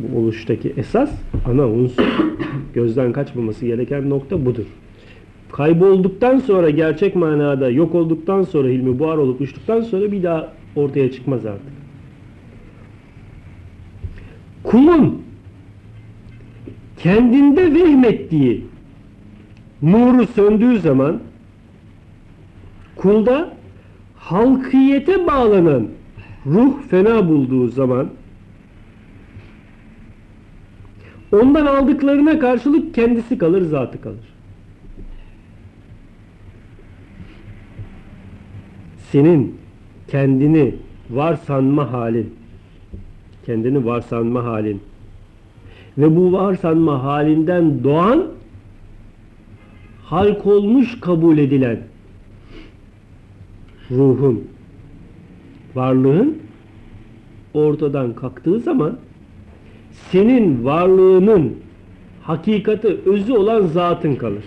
Bu oluştaki esas ana unsur. Gözden kaçmaması gereken nokta budur. Kaybolduktan sonra gerçek manada yok olduktan sonra hilmi buhar olup uçtuktan sonra bir daha ortaya çıkmaz artık. Kulun kendinde vehmettiği nuru söndüğü zaman kulda halkiyete bağlanan ruh fena bulduğu zaman ondan aldıklarına karşılık kendisi kalır, zatı kalır. Senin kendini var sanma halin, kendini var sanma halin ve bu var sanma halinden doğan halk olmuş kabul edilen ruhun, varlığın ortadan kalktığı zaman senin varlığının hakikati, özü olan zatın kalır.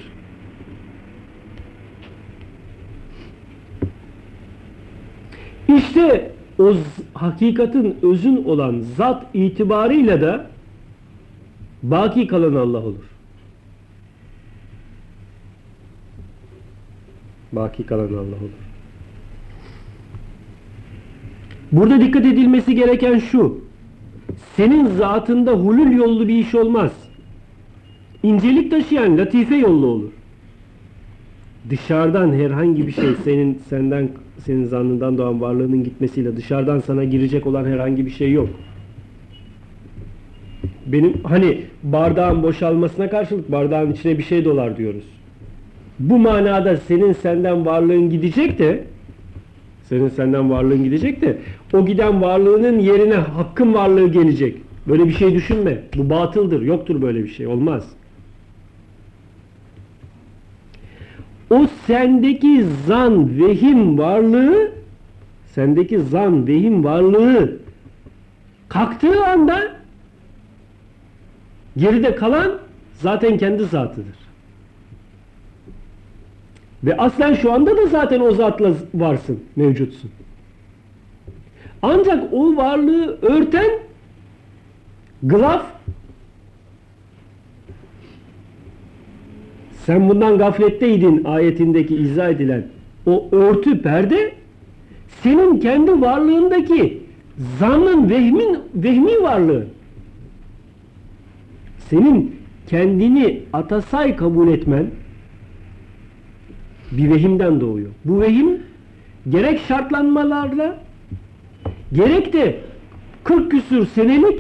İşte o hakikatin özün olan zat itibarıyla da baki kalan Allah olur. Baki kalan Allah olur. Burada dikkat edilmesi gereken şu. Senin zatında hulul yollu bir iş olmaz. İncelik taşıyan latife yollu olur. Dışarıdan herhangi bir şey senin senden senin zannından doğan varlığının gitmesiyle dışarıdan sana girecek olan herhangi bir şey yok. Benim hani bardağın boşalmasına karşılık bardağın içine bir şey dolar diyoruz. Bu manada senin senden varlığın gidecek de senin senden varlığın gidecek de o giden varlığının yerine hakkın varlığı gelecek. Böyle bir şey düşünme. Bu batıldır. Yoktur böyle bir şey. Olmaz. O sendeki zan, vehim varlığı sendeki zan, vehim varlığı kalktığı anda geride kalan zaten kendi zatıdır. Ve aslen şu anda da zaten o zatla varsın, mevcutsun. Ancak o varlığı örten glaf sen bundan gafletteydin ayetindeki izah edilen o örtü perde senin kendi varlığındaki zannın, vehmin, vehmi varlığı. Senin kendini atasay kabul etmen bir vehimden doğuyor. Bu vehim gerek şartlanmalarla gerek de 40 küsür senelik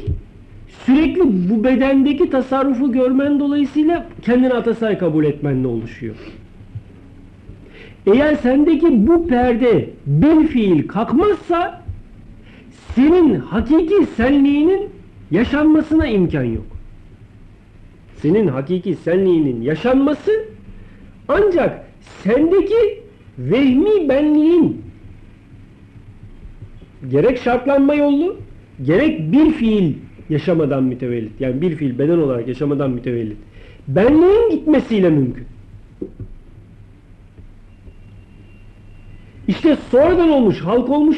sürekli bu bedendeki tasarrufu görmen dolayısıyla kendini atasay kabul etmenle oluşuyor. Eğer sendeki bu perde bir fiil kalkmazsa senin hakiki senliğinin yaşanmasına imkan yok. Senin hakiki senliğinin yaşanması ancak sendeki vehmi benliğin gerek şartlanma yolu gerek bir fiil yaşamadan mütevellit. Yani bir fiil beden olarak yaşamadan mütevellit. Benliğin gitmesiyle mümkün. İşte sonradan olmuş, halk olmuş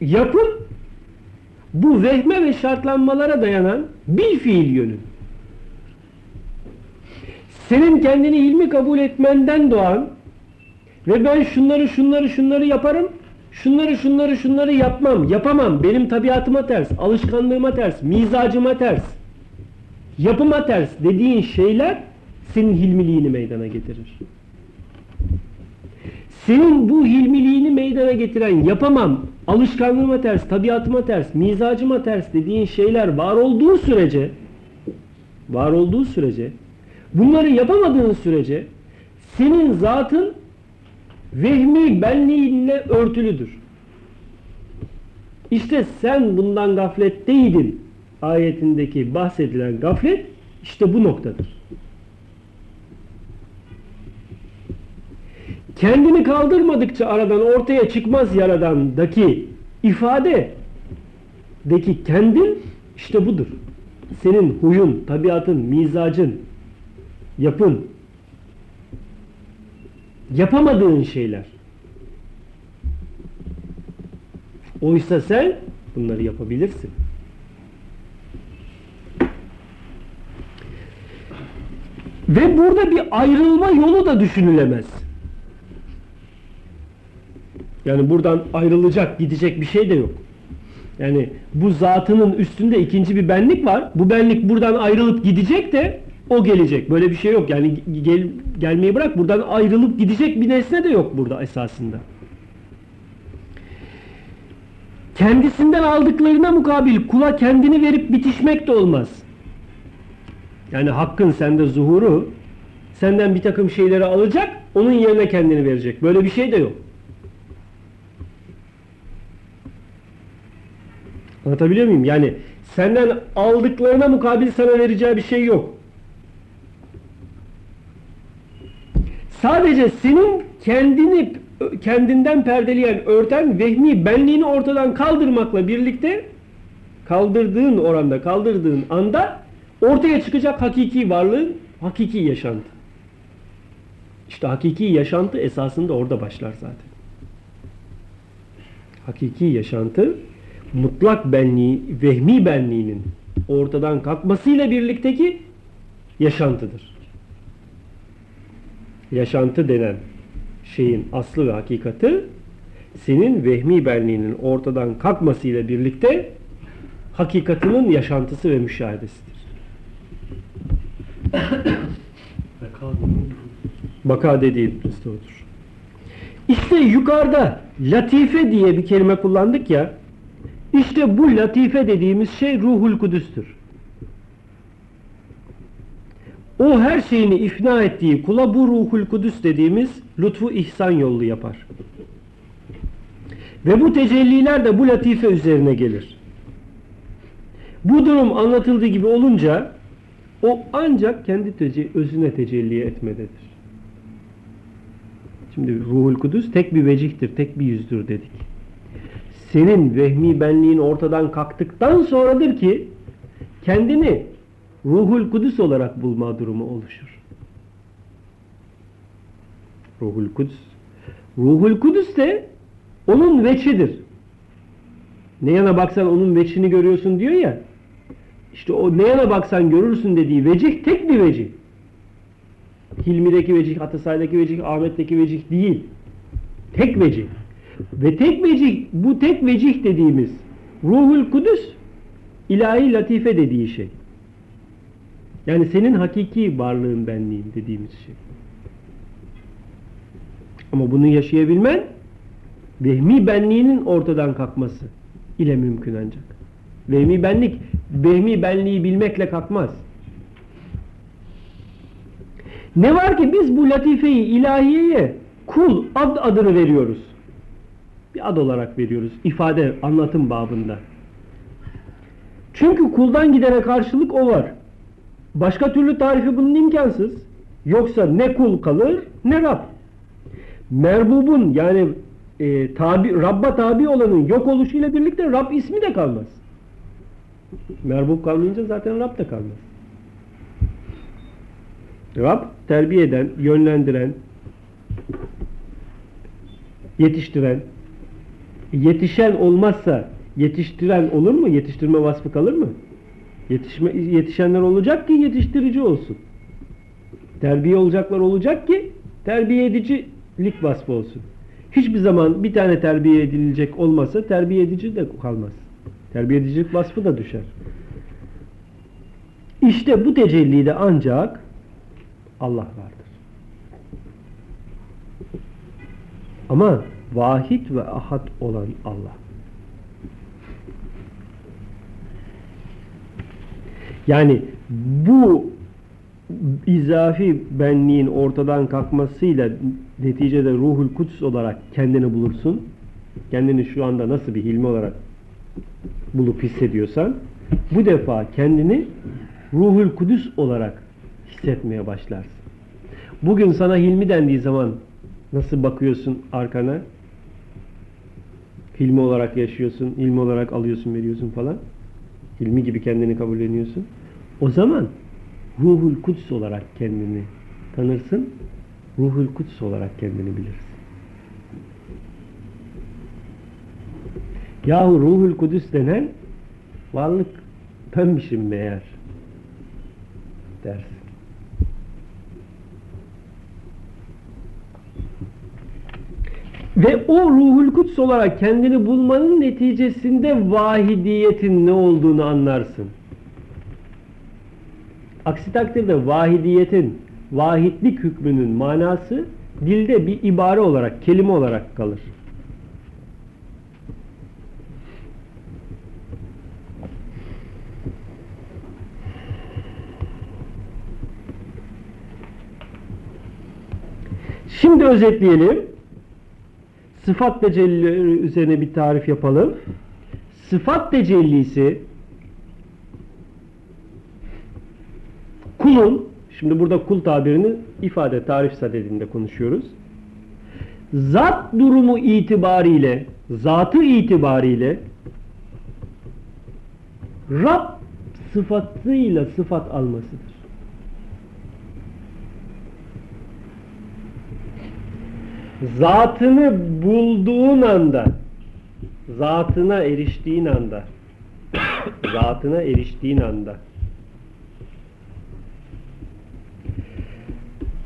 yapım bu vehme ve şartlanmalara dayanan bir fiil yönü. Senin kendini ilmi kabul etmenden doğan ve ben şunları şunları şunları yaparım, şunları şunları şunları yapmam, yapamam, benim tabiatıma ters, alışkanlığıma ters, mizacıma ters, yapıma ters dediğin şeyler senin hilmiliğini meydana getirir. Senin bu hilmiliğini meydana getiren yapamam, alışkanlığıma ters, tabiatıma ters, mizacıma ters dediğin şeyler var olduğu sürece var olduğu sürece bunları yapamadığın sürece senin zatın vehmi benliğinle örtülüdür. İşte sen bundan gafletteydin ayetindeki bahsedilen gaflet işte bu noktadır. Kendini kaldırmadıkça aradan ortaya çıkmaz yaradandaki ifade deki kendin işte budur. Senin huyun, tabiatın, mizacın, yapın. Yapamadığın şeyler. Oysa sen bunları yapabilirsin. Ve burada bir ayrılma yolu da düşünülemez. Yani buradan ayrılacak, gidecek bir şey de yok. Yani bu zatının üstünde ikinci bir benlik var. Bu benlik buradan ayrılıp gidecek de o gelecek. Böyle bir şey yok. Yani gel, gelmeyi bırak buradan ayrılıp gidecek bir nesne de yok burada esasında. Kendisinden aldıklarına mukabil kula kendini verip bitişmek de olmaz. Yani hakkın sende zuhuru senden bir takım şeyleri alacak, onun yerine kendini verecek. Böyle bir şey de yok. Anlatabiliyor muyum? Yani senden aldıklarına mukabil sana vereceği bir şey yok. Sadece senin kendini kendinden perdeleyen, örten vehmi benliğini ortadan kaldırmakla birlikte kaldırdığın oranda, kaldırdığın anda ortaya çıkacak hakiki varlığın hakiki yaşantı. İşte hakiki yaşantı esasında orada başlar zaten. Hakiki yaşantı mutlak benliği, vehmi benliğinin ortadan kalkmasıyla birlikteki yaşantıdır. Yaşantı denen şeyin aslı ve hakikati senin vehmi benliğinin ortadan kalkmasıyla birlikte hakikatinin yaşantısı ve müşahedesidir. Baka dediği odur. İşte yukarıda latife diye bir kelime kullandık ya işte bu latife dediğimiz şey ruhul kudüstür. O her şeyini ifna ettiği kula bu ruhul kudüs dediğimiz lütfu ihsan yolu yapar. Ve bu tecelliler de bu latife üzerine gelir. Bu durum anlatıldığı gibi olunca o ancak kendi tece özüne tecelli etmededir. Şimdi ruhul kudüs tek bir vecihtir, tek bir yüzdür dedik. Senin vehmi benliğin ortadan kalktıktan sonradır ki kendini ruhul kudüs olarak bulma durumu oluşur. Ruhul kudüs. Ruhul kudüs de onun veçidir. Ne yana baksan onun veçini görüyorsun diyor ya. İşte o ne yana baksan görürsün dediği vecih tek bir vecih. Hilmi'deki vecih, Atasay'daki vecih, Ahmet'teki vecih değil. Tek vecih. Ve tek vecih, bu tek vecih dediğimiz ruhul kudüs ilahi latife dediği şey. Yani senin hakiki varlığın benliğin dediğimiz şey. Ama bunu yaşayabilmen vehmi benliğinin ortadan kalkması ile mümkün ancak. Vehmi benlik, vehmi benliği bilmekle kalkmaz. Ne var ki biz bu latifeyi ilahiyeye kul ad adını veriyoruz. Bir ad olarak veriyoruz. ifade, anlatım babında. Çünkü kuldan gidene karşılık o var. Başka türlü tarifi bunun imkansız. Yoksa ne kul kalır ne Rab. Merbubun yani e, tabi, Rabb'a tabi olanın yok oluşuyla birlikte Rab ismi de kalmaz. Merbub kalmayınca zaten Rab da kalmaz. Rab terbiye eden, yönlendiren, yetiştiren, yetişen olmazsa yetiştiren olur mu? Yetiştirme vasfı kalır mı? Yetişme, yetişenler olacak ki yetiştirici olsun. Terbiye olacaklar olacak ki terbiye edicilik vasfı olsun. Hiçbir zaman bir tane terbiye edilecek olmasa terbiye edici de kalmaz. Terbiye edicilik vasfı da düşer. İşte bu tecellide ancak Allah vardır. Ama vahid ve ahad olan Allah. Yani bu izafi benliğin ortadan kalkmasıyla neticede ruhul kuds olarak kendini bulursun. Kendini şu anda nasıl bir hilmi olarak bulup hissediyorsan bu defa kendini ruhul kudüs olarak hissetmeye başlarsın. Bugün sana hilmi dendiği zaman nasıl bakıyorsun arkana? Hilmi olarak yaşıyorsun, ilmi olarak alıyorsun, veriyorsun falan. Hilmi gibi kendini kabulleniyorsun. O zaman ruhul kuds olarak kendini tanırsın. Ruhul kuds olarak kendini bilirsin. Yahu ruhul kudüs denen varlık benmişim meğer dersin. Ve o ruhul kuds olarak kendini bulmanın neticesinde vahidiyetin ne olduğunu anlarsın. Aksi takdirde vahidiyetin, vahitlik hükmünün manası dilde bir ibare olarak, kelime olarak kalır. Şimdi özetleyelim. Sıfat tecellileri üzerine bir tarif yapalım. Sıfat tecellisi kulun, şimdi burada kul tabirini ifade tarif sadedinde konuşuyoruz. Zat durumu itibariyle, zatı itibariyle Rab sıfatıyla sıfat almasıdır. Zatını bulduğun anda zatına eriştiğin anda zatına eriştiğin anda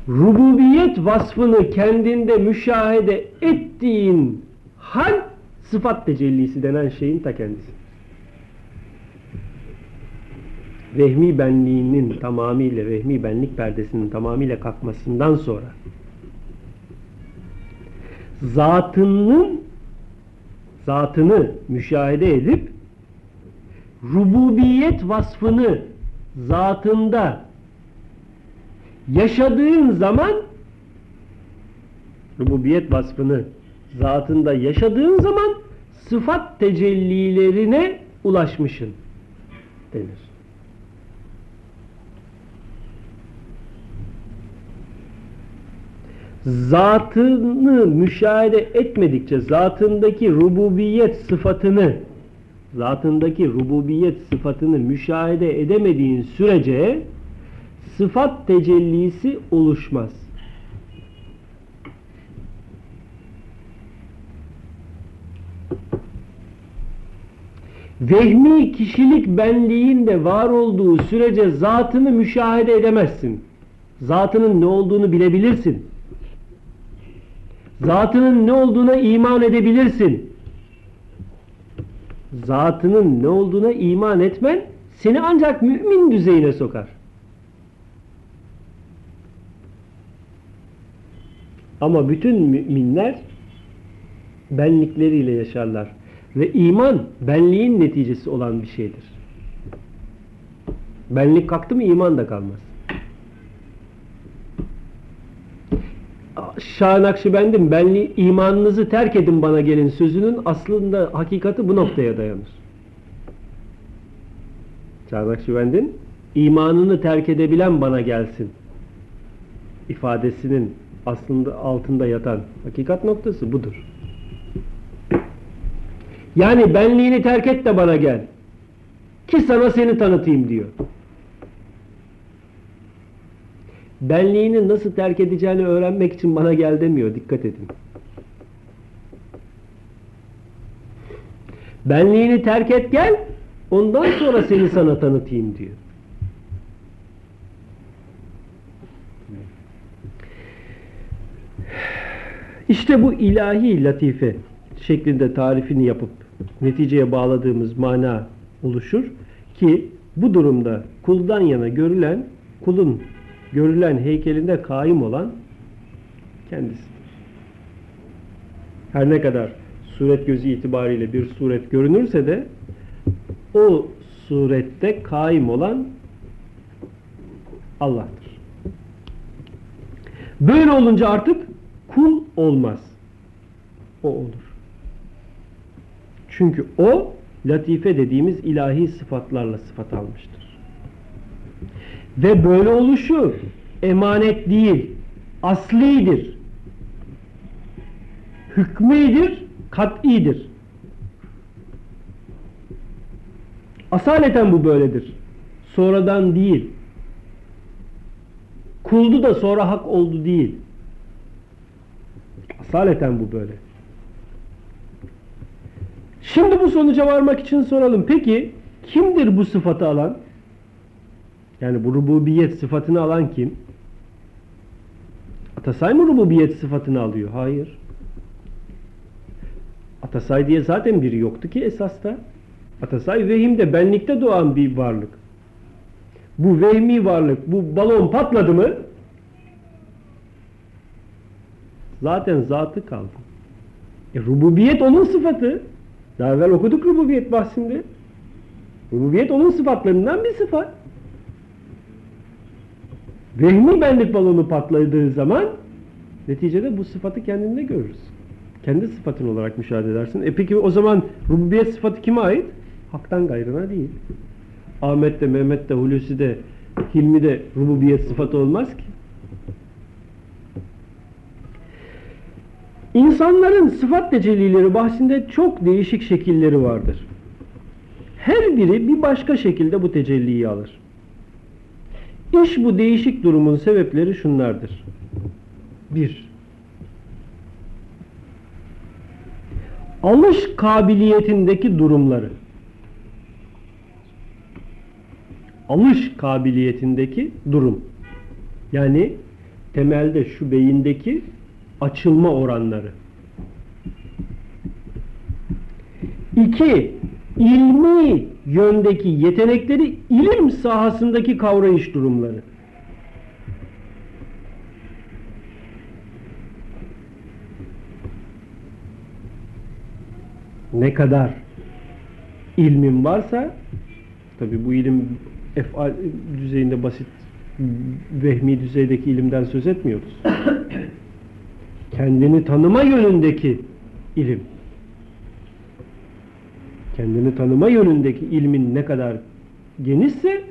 rububiyet vasfını kendinde müşahede ettiğin hal sıfat tecellisi denen şeyin ta kendisi. Vehmi benliğinin tamamıyla, vehmi benlik perdesinin tamamıyla kalkmasından sonra zatının zatını müşahede edip rububiyet vasfını zatında yaşadığın zaman rububiyet vasfını zatında yaşadığın zaman sıfat tecellilerine ulaşmışsın denir. Zatını müşahede etmedikçe zatındaki rububiyet sıfatını zatındaki rububiyet sıfatını müşahede edemediğin sürece sıfat tecellisi oluşmaz. Vehmi kişilik benliğin de var olduğu sürece zatını müşahede edemezsin. Zatının ne olduğunu bilebilirsin zatının ne olduğuna iman edebilirsin. Zatının ne olduğuna iman etmen seni ancak mümin düzeyine sokar. Ama bütün müminler benlikleriyle yaşarlar. Ve iman benliğin neticesi olan bir şeydir. Benlik kalktı mı iman da kalmaz. Şah Nakşibend'in benli imanınızı terk edin bana gelin sözünün aslında hakikati bu noktaya dayanır. Şah Nakşibend'in imanını terk edebilen bana gelsin ifadesinin aslında altında yatan hakikat noktası budur. Yani benliğini terk et de bana gel. Ki sana seni tanıtayım diyor. Benliğini nasıl terk edeceğini öğrenmek için bana gel demiyor. Dikkat edin. Benliğini terk et gel, ondan sonra seni sana tanıtayım diyor. İşte bu ilahi latife şeklinde tarifini yapıp neticeye bağladığımız mana oluşur ki bu durumda kuldan yana görülen kulun görülen heykelinde kaim olan kendisidir. Her ne kadar suret gözü itibariyle bir suret görünürse de o surette kaim olan Allah'tır. Böyle olunca artık kul olmaz. O olur. Çünkü o latife dediğimiz ilahi sıfatlarla sıfat almıştır. Ve böyle oluşu emanet değil, aslidir. Hükmüdür, kat'idir. Asaleten bu böyledir. Sonradan değil. Kuldu da sonra hak oldu değil. Asaleten bu böyle. Şimdi bu sonuca varmak için soralım. Peki kimdir bu sıfatı alan? Yani bu rububiyet sıfatını alan kim? Atasay mı rububiyet sıfatını alıyor? Hayır. Atasay diye zaten biri yoktu ki esasta. Atasay vehimde, benlikte doğan bir varlık. Bu vehmi varlık, bu balon patladı mı zaten zatı kaldı. E, rububiyet onun sıfatı. Daha evvel okuduk rububiyet bahsinde. Rububiyet onun sıfatlarından bir sıfat. Vehmi benlik balonu patladığı zaman neticede bu sıfatı kendinde görürüz. Kendi sıfatın olarak müşahede edersin. E peki o zaman rububiyet sıfatı kime ait? Haktan gayrına değil. Ahmet de, Mehmet de, Hulusi de, Hilmi de rububiyet sıfatı olmaz ki. İnsanların sıfat tecellileri bahsinde çok değişik şekilleri vardır. Her biri bir başka şekilde bu tecelliyi alır. İş bu değişik durumun sebepleri şunlardır. 1. Alış kabiliyetindeki durumları. Alış kabiliyetindeki durum. Yani temelde şu beyindeki açılma oranları. 2. İlmi yöndeki yetenekleri ilim sahasındaki kavrayış durumları. Ne kadar ilmin varsa tabi bu ilim efal düzeyinde basit vehmi düzeydeki ilimden söz etmiyoruz. Kendini tanıma yönündeki ilim kendini tanıma yönündeki ilmin ne kadar genişse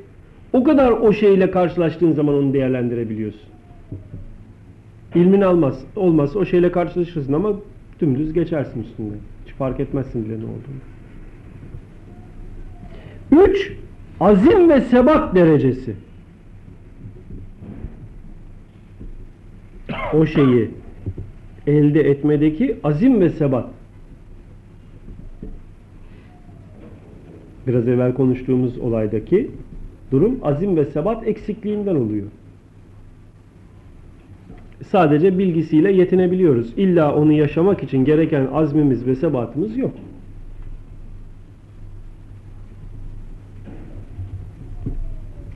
o kadar o şeyle karşılaştığın zaman onu değerlendirebiliyorsun. İlmin almaz, olmaz o şeyle karşılaşırsın ama dümdüz geçersin üstünden. Hiç fark etmezsin bile ne olduğunu. Üç, azim ve sebat derecesi. O şeyi elde etmedeki azim ve sebat. Biraz evvel konuştuğumuz olaydaki durum azim ve sebat eksikliğinden oluyor. Sadece bilgisiyle yetinebiliyoruz. İlla onu yaşamak için gereken azmimiz ve sebatımız yok.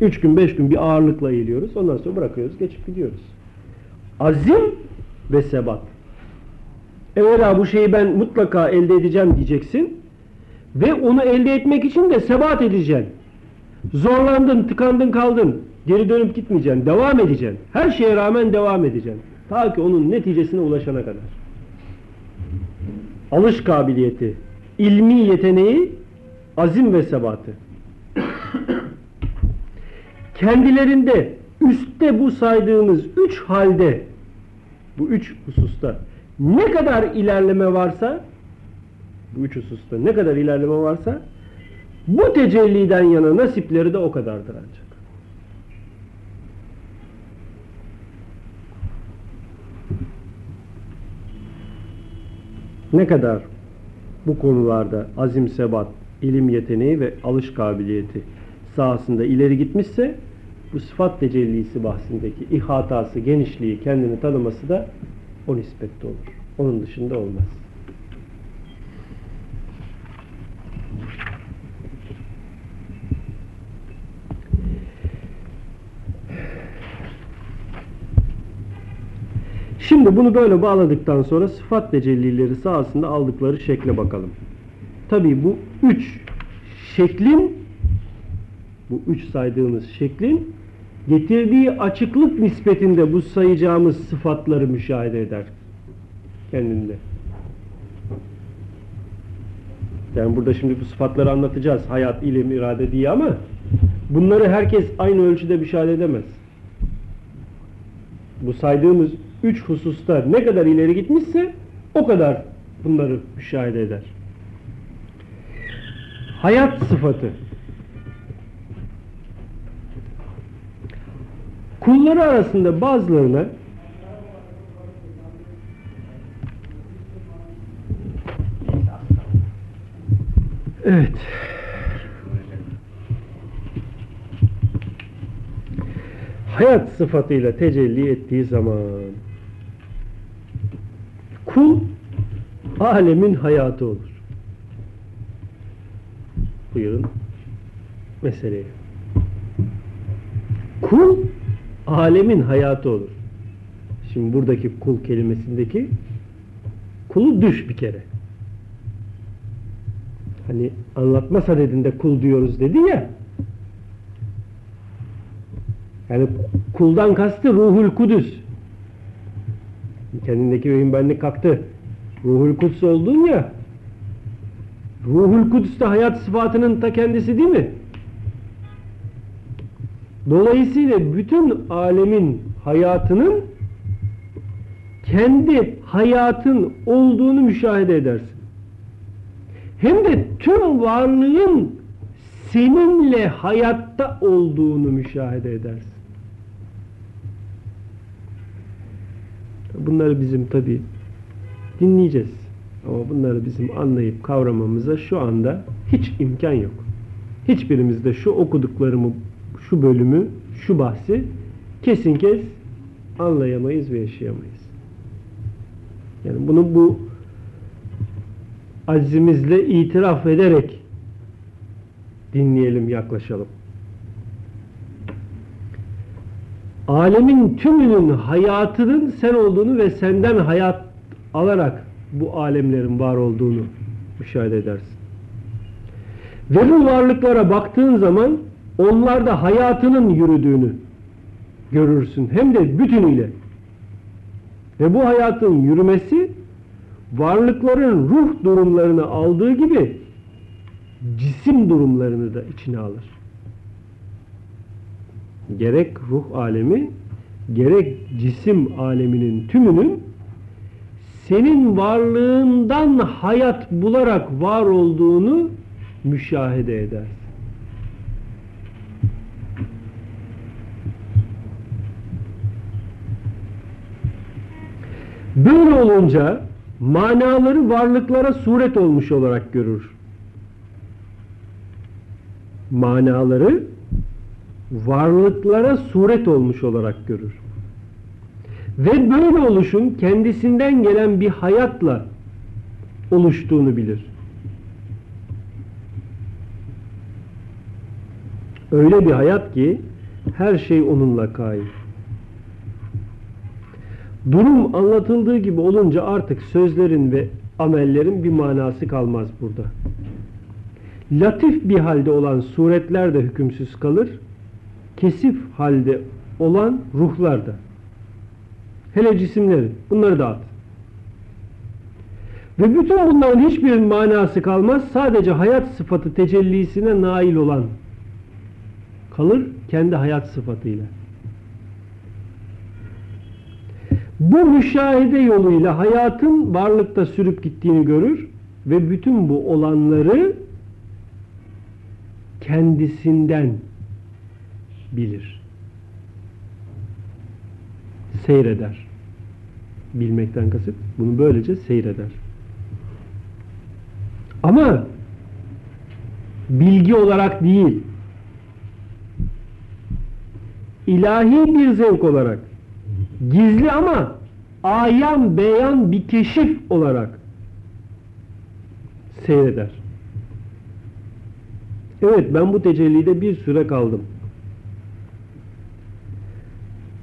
Üç gün, beş gün bir ağırlıkla eğiliyoruz. Ondan sonra bırakıyoruz, geçip gidiyoruz. Azim ve sebat. Evvela bu şeyi ben mutlaka elde edeceğim diyeceksin. Ve onu elde etmek için de sebat edeceksin. Zorlandın, tıkandın, kaldın. Geri dönüp gitmeyeceksin. Devam edeceksin. Her şeye rağmen devam edeceksin. Ta ki onun neticesine ulaşana kadar. Alış kabiliyeti, ilmi yeteneği, azim ve sebatı. Kendilerinde üstte bu saydığımız üç halde, bu üç hususta ne kadar ilerleme varsa bu üç hususta ne kadar ilerleme varsa bu tecelliden yana nasipleri de o kadardır ancak. Ne kadar bu konularda azim sebat, ilim yeteneği ve alış kabiliyeti sahasında ileri gitmişse bu sıfat tecellisi bahsindeki ihatası, genişliği, kendini tanıması da o nispette olur. Onun dışında olmaz. Şimdi bunu böyle bağladıktan sonra sıfat tecellileri sahasında aldıkları şekle bakalım. Tabi bu üç şeklin bu üç saydığımız şeklin getirdiği açıklık nispetinde bu sayacağımız sıfatları müşahede eder kendinde. Yani burada şimdi bu sıfatları anlatacağız. Hayat, ilim, irade diye ama bunları herkes aynı ölçüde müşahede edemez. Bu saydığımız üç hususta ne kadar ileri gitmişse o kadar bunları müşahede eder. Hayat sıfatı. Kulları arasında bazılarına Evet. Hayat sıfatıyla tecelli ettiği zaman kul alemin hayatı olur. Buyurun meseleye. Kul alemin hayatı olur. Şimdi buradaki kul kelimesindeki kulu düş bir kere. Hani anlatma sadedinde kul diyoruz dedi ya. Yani kuldan kastı ruhul kudüs. Kendindeki vehim benlik kalktı. Ruhul kudüs oldun ya. Ruhul kudüs de hayat sıfatının ta kendisi değil mi? Dolayısıyla bütün alemin hayatının kendi hayatın olduğunu müşahede edersin. Hem de tüm varlığın seninle hayatta olduğunu müşahede edersin. Bunları bizim tabi dinleyeceğiz. Ama bunları bizim anlayıp kavramamıza şu anda hiç imkan yok. Hiçbirimizde şu okuduklarımı, şu bölümü, şu bahsi kesin kes anlayamayız ve yaşayamayız. Yani bunu bu azimizle itiraf ederek dinleyelim, yaklaşalım. Alemin tümünün hayatının sen olduğunu ve senden hayat alarak bu alemlerin var olduğunu müşahede edersin. Ve bu varlıklara baktığın zaman onlarda hayatının yürüdüğünü görürsün. Hem de bütünüyle. Ve bu hayatın yürümesi varlıkların ruh durumlarını aldığı gibi cisim durumlarını da içine alır. Gerek ruh alemi, gerek cisim aleminin tümünün senin varlığından hayat bularak var olduğunu müşahede eder. Böyle olunca manaları varlıklara suret olmuş olarak görür. Manaları varlıklara suret olmuş olarak görür. Ve böyle oluşun kendisinden gelen bir hayatla oluştuğunu bilir. Öyle bir hayat ki her şey onunla kaim. Durum anlatıldığı gibi olunca artık sözlerin ve amellerin bir manası kalmaz burada. Latif bir halde olan suretler de hükümsüz kalır. Kesif halde olan ruhlar da. Hele cisimleri. Bunları dağıt. Ve bütün bunların hiçbirinin manası kalmaz. Sadece hayat sıfatı tecellisine nail olan kalır kendi hayat sıfatıyla. Bu müşahede yoluyla hayatın varlıkta sürüp gittiğini görür ve bütün bu olanları kendisinden bilir. Seyreder. Bilmekten kasıt bunu böylece seyreder. Ama bilgi olarak değil, ilahi bir zevk olarak gizli ama ayan beyan bir keşif olarak seyreder. Evet ben bu tecellide bir süre kaldım.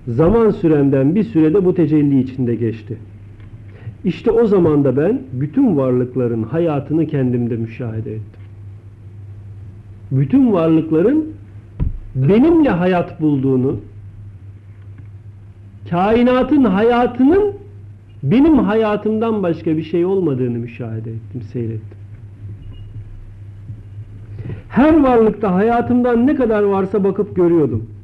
Zaman süremden bir sürede bu tecelli içinde geçti. İşte o zaman da ben bütün varlıkların hayatını kendimde müşahede ettim. Bütün varlıkların benimle hayat bulduğunu, kainatın hayatının benim hayatımdan başka bir şey olmadığını müşahede ettim, seyrettim. Her varlıkta hayatımdan ne kadar varsa bakıp görüyordum.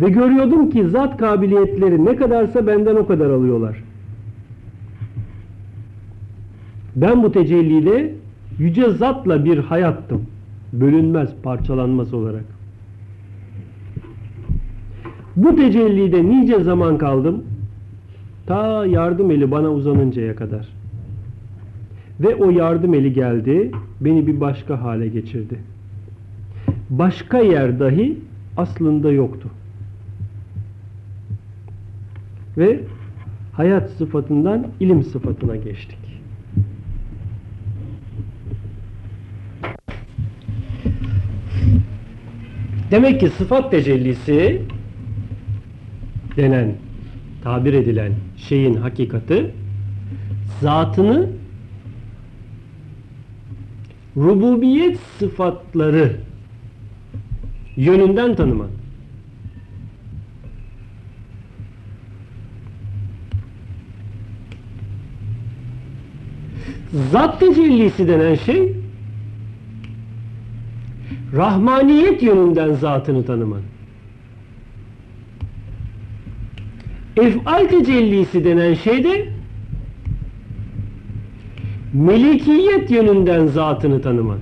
Ve görüyordum ki zat kabiliyetleri ne kadarsa benden o kadar alıyorlar. Ben bu tecelliyle yüce zatla bir hayattım. Bölünmez, parçalanmaz olarak. Bu tecellide nice zaman kaldım. Ta yardım eli bana uzanıncaya kadar. Ve o yardım eli geldi, beni bir başka hale geçirdi. Başka yer dahi aslında yoktu ve hayat sıfatından ilim sıfatına geçtik. Demek ki sıfat tecellisi denen, tabir edilen şeyin hakikati zatını rububiyet sıfatları yönünden tanımak. Zat tecellisi denen şey rahmaniyet yönünden zatını tanıman. Ef'al tecellisi denen şey de melikiyet yönünden zatını tanıman.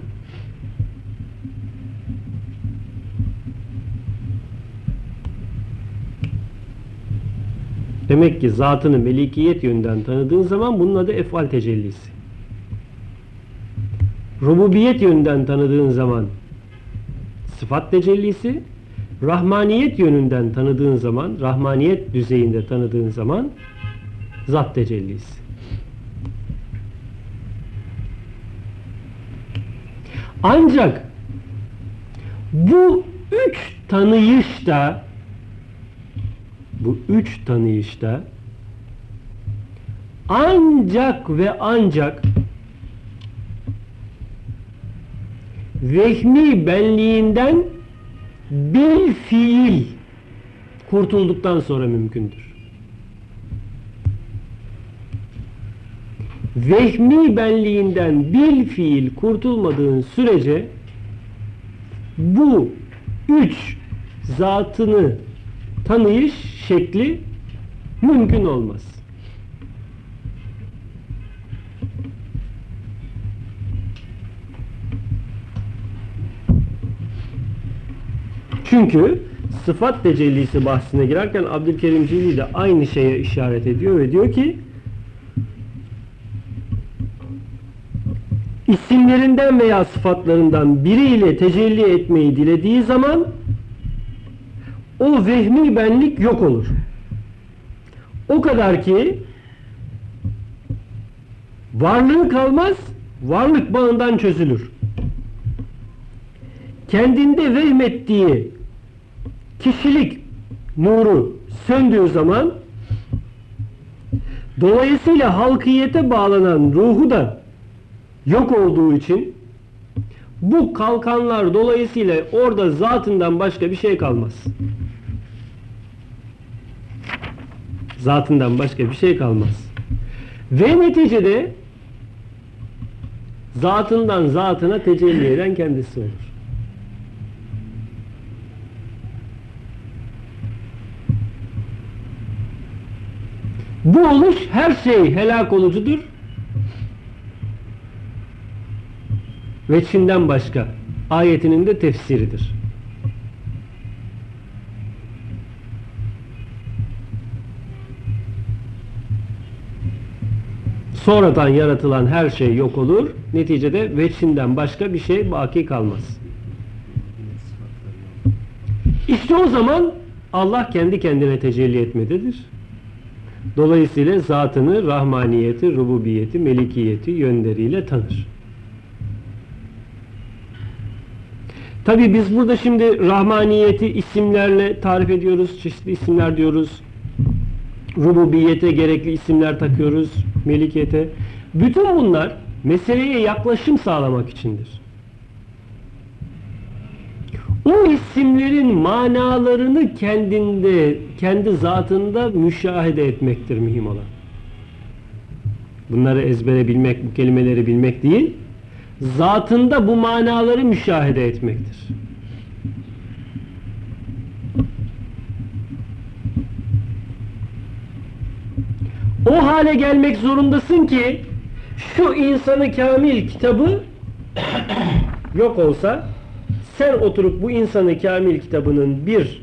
Demek ki zatını melikiyet yönünden tanıdığın zaman bunun adı efal tecellisi. Rububiyet yönünden tanıdığın zaman sıfat tecellisi, rahmaniyet yönünden tanıdığın zaman, rahmaniyet düzeyinde tanıdığın zaman zat tecellisi. Ancak bu üç tanıyışta bu üç tanıyışta ancak ve ancak vehmi benliğinden bir fiil kurtulduktan sonra mümkündür. Vehmi benliğinden bir fiil kurtulmadığın sürece bu üç zatını tanıyış şekli mümkün olmaz. Çünkü sıfat tecellisi bahsine girerken Abdülkerim Cili de aynı şeye işaret ediyor ve diyor ki isimlerinden veya sıfatlarından biriyle tecelli etmeyi dilediği zaman o vehmi benlik yok olur. O kadar ki varlığı kalmaz, varlık bağından çözülür. Kendinde vehmettiği kişilik nuru söndüğü zaman dolayısıyla halkiyete bağlanan ruhu da yok olduğu için bu kalkanlar dolayısıyla orada zatından başka bir şey kalmaz. Zatından başka bir şey kalmaz. Ve neticede zatından zatına tecelli eden kendisi olur. Bu oluş her şey helak olucudur. Ve Çin'den başka ayetinin de tefsiridir. Sonradan yaratılan her şey yok olur. Neticede veçinden başka bir şey baki kalmaz. İşte o zaman Allah kendi kendine tecelli etmededir. Dolayısıyla zatını, rahmaniyeti, rububiyeti, melikiyeti yönleriyle tanır. Tabi biz burada şimdi rahmaniyeti isimlerle tarif ediyoruz, çeşitli isimler diyoruz. Rububiyete gerekli isimler takıyoruz, melikiyete. Bütün bunlar meseleye yaklaşım sağlamak içindir. O isimlerin manalarını kendinde, kendi zatında müşahede etmektir mühim olan. Bunları ezbere bilmek, bu kelimeleri bilmek değil, zatında bu manaları müşahede etmektir. O hale gelmek zorundasın ki şu insanı kamil kitabı yok olsa sen oturup bu insanı kamil kitabının bir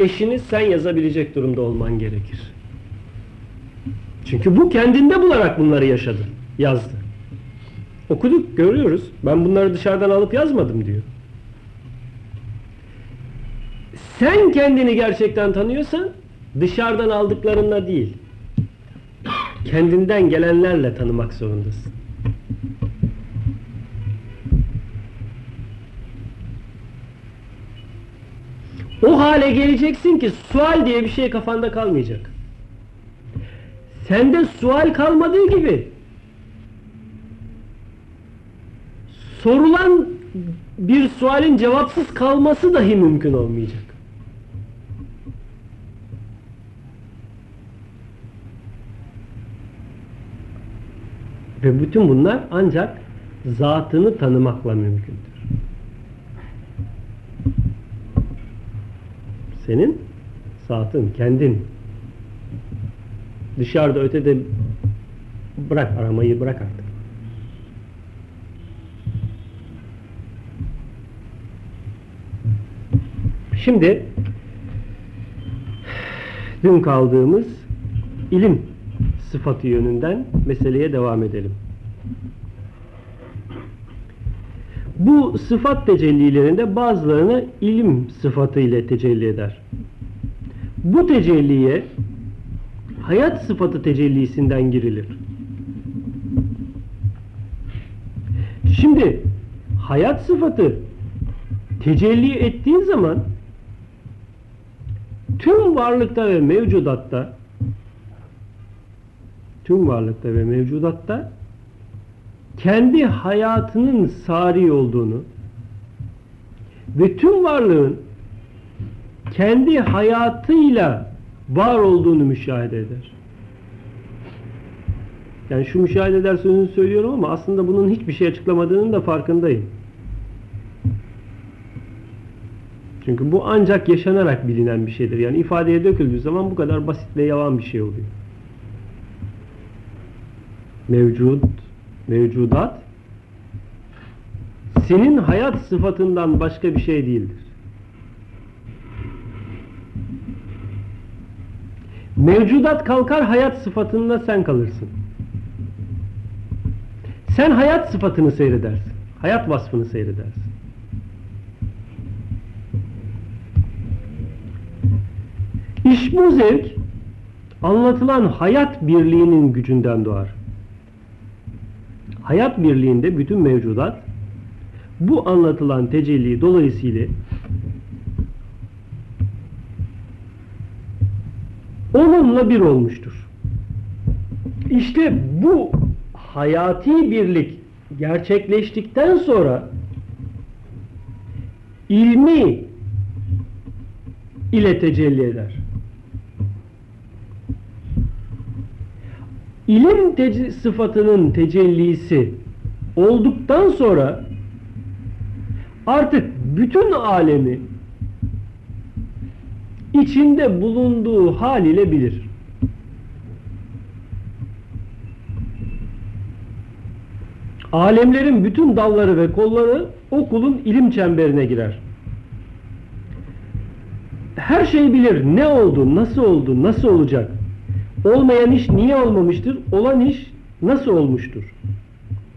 eşini sen yazabilecek durumda olman gerekir. Çünkü bu kendinde bularak bunları yaşadı, yazdı. Okuduk, görüyoruz. Ben bunları dışarıdan alıp yazmadım diyor. Sen kendini gerçekten tanıyorsan dışarıdan aldıklarınla değil, kendinden gelenlerle tanımak zorundasın. O hale geleceksin ki sual diye bir şey kafanda kalmayacak. Sende sual kalmadığı gibi sorulan bir sualin cevapsız kalması dahi mümkün olmayacak. Ve bütün bunlar ancak zatını tanımakla mümkündür. Senin zatın, kendin. Dışarıda ötede bırak aramayı bırak artık. Şimdi dün kaldığımız ilim sıfatı yönünden meseleye devam edelim. Bu sıfat tecellilerinde bazılarını ilim sıfatı ile tecelli eder. Bu tecelliye hayat sıfatı tecellisinden girilir. Şimdi hayat sıfatı tecelli ettiği zaman tüm varlıkta ve mevcudatta tüm varlıkta ve mevcudatta kendi hayatının sari olduğunu tüm varlığın kendi hayatıyla var olduğunu müşahede eder. Yani şu müşahede eder sözünü söylüyorum ama aslında bunun hiçbir şey açıklamadığının da farkındayım. Çünkü bu ancak yaşanarak bilinen bir şeydir. Yani ifadeye döküldüğü zaman bu kadar basit ve yalan bir şey oluyor. Mevcut, mevcudat senin hayat sıfatından başka bir şey değildir. Mevcudat kalkar hayat sıfatında sen kalırsın. Sen hayat sıfatını seyredersin. Hayat vasfını seyredersin. İş bu zevk anlatılan hayat birliğinin gücünden doğar. Hayat birliğinde bütün mevcudat bu anlatılan tecelli dolayısıyla onunla bir olmuştur. İşte bu hayati birlik gerçekleştikten sonra ilmi ile tecelli eder. İlim tec sıfatının tecellisi olduktan sonra artık bütün alemi içinde bulunduğu haliyle bilir. Alemlerin bütün dalları ve kolları o kulun ilim çemberine girer. Her şeyi bilir. Ne oldu, nasıl oldu, nasıl olacak? Olmayan iş niye olmamıştır? Olan iş nasıl olmuştur?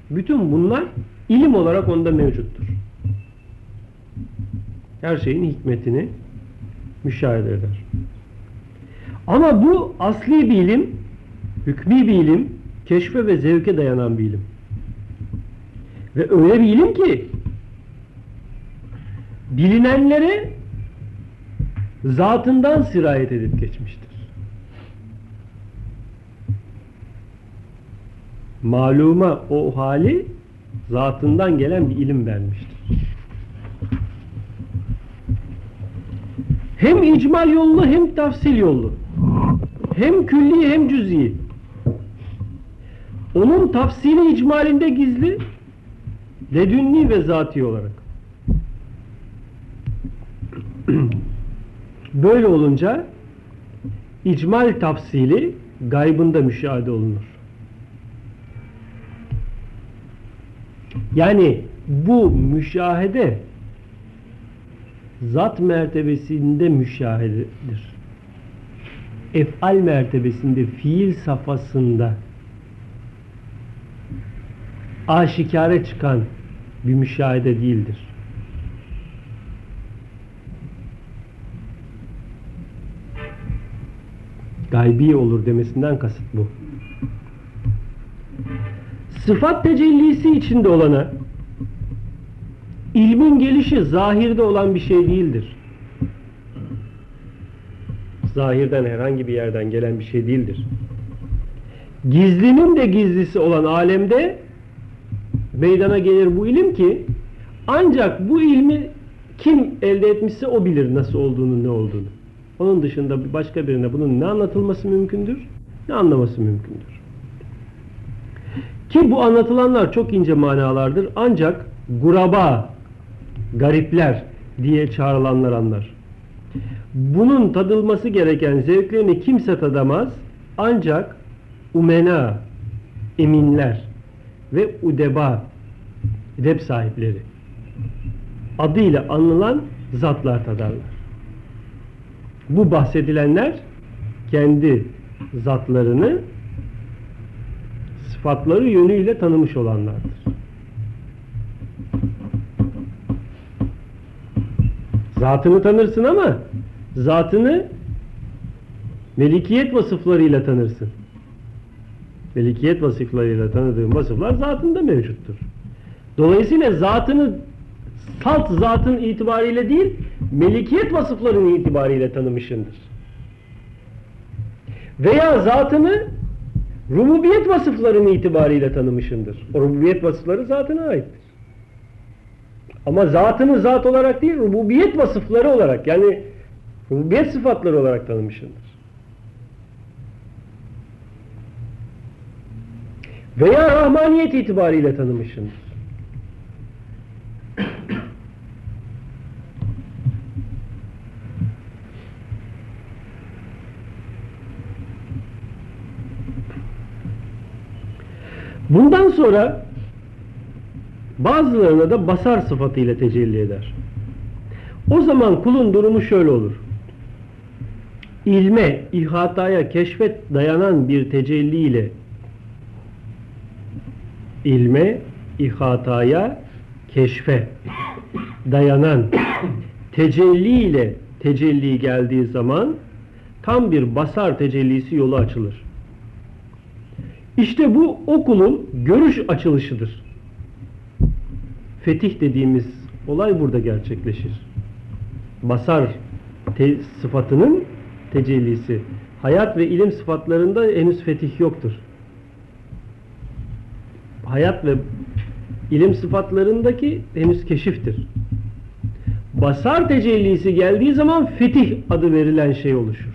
Bütün bunlar ilim olarak onda mevcuttur. Her şeyin hikmetini müşahede eder. Ama bu asli bir ilim, hükmü bir ilim, keşfe ve zevke dayanan bir ilim. Ve öyle bir ilim ki bilinenlere zatından sirayet edip geçmiştir. Maluma o hali zatından gelen bir ilim vermiştir. Hem icmal yollu hem tafsil yollu. Hem külli hem cüz'i. Onun tafsili icmalinde gizli, ledünni ve zati olarak. Böyle olunca icmal tafsili gaybında müşahede olunur. Yani bu müşahede zat mertebesinde müşahededir. Efal mertebesinde fiil safhasında aşikare çıkan bir müşahede değildir. Gaybi olur demesinden kasıt bu. Sıfat tecellisi içinde olana ilmin gelişi zahirde olan bir şey değildir. zahirden herhangi bir yerden gelen bir şey değildir. Gizlinin de gizlisi olan alemde meydana gelir bu ilim ki ancak bu ilmi kim elde etmişse o bilir nasıl olduğunu ne olduğunu. Onun dışında başka birine bunun ne anlatılması mümkündür ne anlaması mümkündür. Ki bu anlatılanlar çok ince manalardır ancak guraba, garipler diye çağrılanlar anlar. Bunun tadılması gereken zevklerini kimse tadamaz ancak umena, eminler ve udeba, edep sahipleri adıyla anılan zatlar tadarlar. Bu bahsedilenler kendi zatlarını sıfatları yönüyle tanımış olanlardır. Zatını tanırsın ama zatını melikiyet vasıflarıyla tanırsın. Melikiyet vasıflarıyla tanıdığın vasıflar zatında mevcuttur. Dolayısıyla zatını salt zatın itibariyle değil, melikiyet vasıflarının itibariyle tanımışındır. Veya zatını rububiyet vasıflarının itibariyle tanımışındır. O rububiyet vasıfları zatına aittir. Ama zatını zat olarak değil, rububiyet vasıfları olarak yani rububiyet sıfatları olarak tanımışındır. Veya rahmaniyet itibariyle tanımışındır. Bundan sonra bazılarına da basar sıfatıyla tecelli eder. O zaman kulun durumu şöyle olur. İlme, ihataya, keşfet dayanan bir tecelli ile ilme, ihataya, keşfe dayanan tecelli ile tecelli geldiği zaman tam bir basar tecellisi yolu açılır. İşte bu okulun görüş açılışıdır. Fetih dediğimiz olay burada gerçekleşir. Basar te sıfatının tecellisi. Hayat ve ilim sıfatlarında henüz fetih yoktur. Hayat ve ilim sıfatlarındaki henüz keşiftir. Basar tecellisi geldiği zaman fetih adı verilen şey oluşur.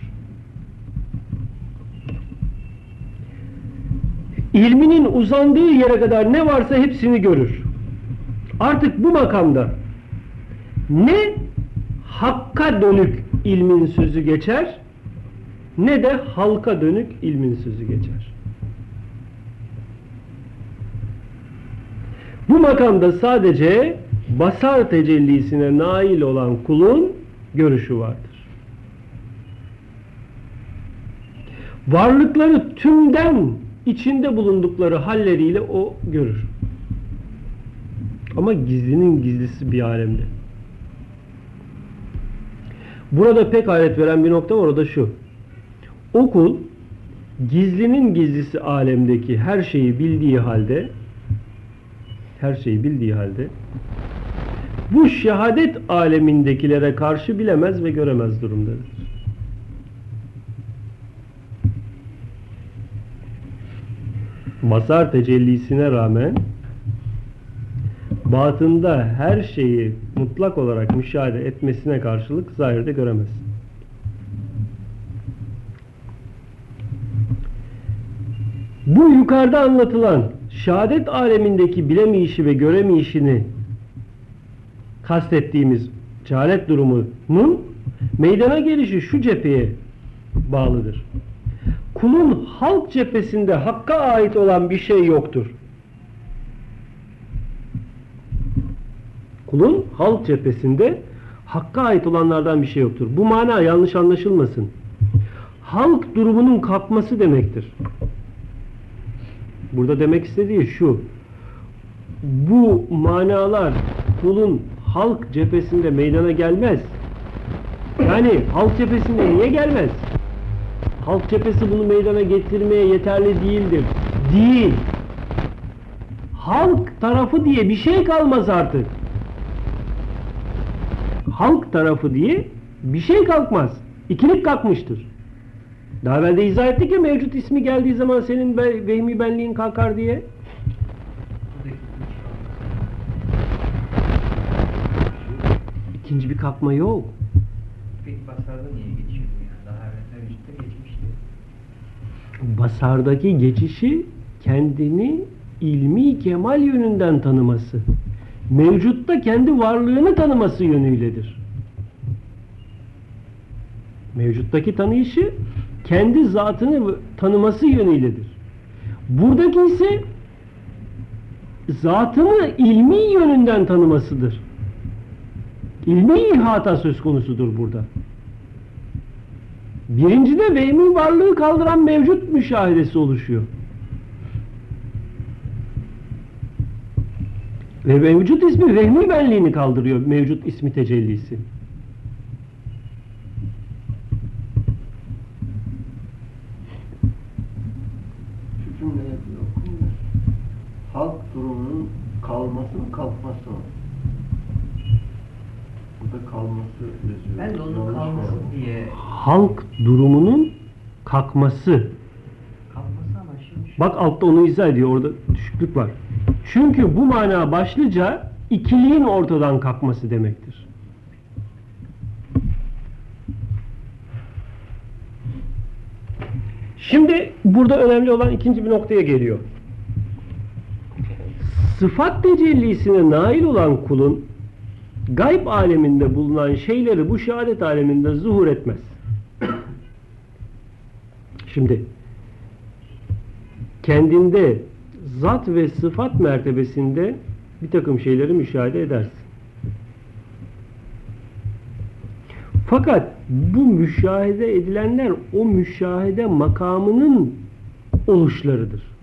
İlminin uzandığı yere kadar ne varsa hepsini görür. Artık bu makamda ne hakka dönük ilmin sözü geçer ne de halka dönük ilmin sözü geçer. Bu makamda sadece basar tecellisine nail olan kulun görüşü vardır. Varlıkları tümden içinde bulundukları halleriyle o görür. Ama gizlinin gizlisi bir alemde. Burada pek hayret veren bir nokta var o da şu. Okul gizlinin gizlisi alemdeki her şeyi bildiği halde her şeyi bildiği halde bu şehadet alemindekilere karşı bilemez ve göremez durumdadır. Masar tecellisine rağmen batında her şeyi mutlak olarak müşahede etmesine karşılık zahirde göremez. Bu yukarıda anlatılan şehadet alemindeki bilemeyişi ve göremeyişini kastettiğimiz cehalet durumunun meydana gelişi şu cepheye bağlıdır. Kulun halk cephesinde hakka ait olan bir şey yoktur. Kulun halk cephesinde hakka ait olanlardan bir şey yoktur. Bu mana yanlış anlaşılmasın. Halk durumunun kalkması demektir. Burada demek istediği şu. Bu manalar kulun halk cephesinde meydana gelmez. Yani halk cephesinde niye gelmez? Halk cephesi bunu meydana getirmeye yeterli değildir. Değil. Halk tarafı diye bir şey kalmaz artık. Halk tarafı diye bir şey kalkmaz. İkilik kalkmıştır. Daha evvel de izah ettik ya mevcut ismi geldiği zaman senin be- vehmi benliğin kalkar diye. İkinci bir kalkma yok. Peki basarda niye geçiyor? Daha evvel mevcutta geçmişti. Basardaki geçişi kendini ilmi kemal yönünden tanıması. Mevcutta kendi varlığını tanıması yönüyledir. Mevcuttaki tanıyışı kendi zatını tanıması yönüyledir. Buradaki ise zatını ilmi yönünden tanımasıdır. İlmi ihata söz konusudur burada. Birincide vehmi varlığı kaldıran mevcut müşahedesi oluşuyor. Ve mevcut ismi vehmi benliğini kaldırıyor mevcut ismi tecellisi. Şu cümleyi. Halk durumunun kalması mı kalkması mı? Burada kalması yazıyor. Ben de onun kalması diye Halk durumunun kalkması. kalması ama şimdi şu- Bak altta onu izah ediyor orada düşüklük var. Çünkü bu mana başlıca ikiliğin ortadan kalkması demektir. Şimdi burada önemli olan ikinci bir noktaya geliyor. Sıfat tecellisine nail olan kulun gayb aleminde bulunan şeyleri bu şehadet aleminde zuhur etmez. Şimdi kendinde zat ve sıfat mertebesinde bir takım şeyleri müşahede edersin. Fakat bu müşahede edilenler o müşahede makamının oluşlarıdır.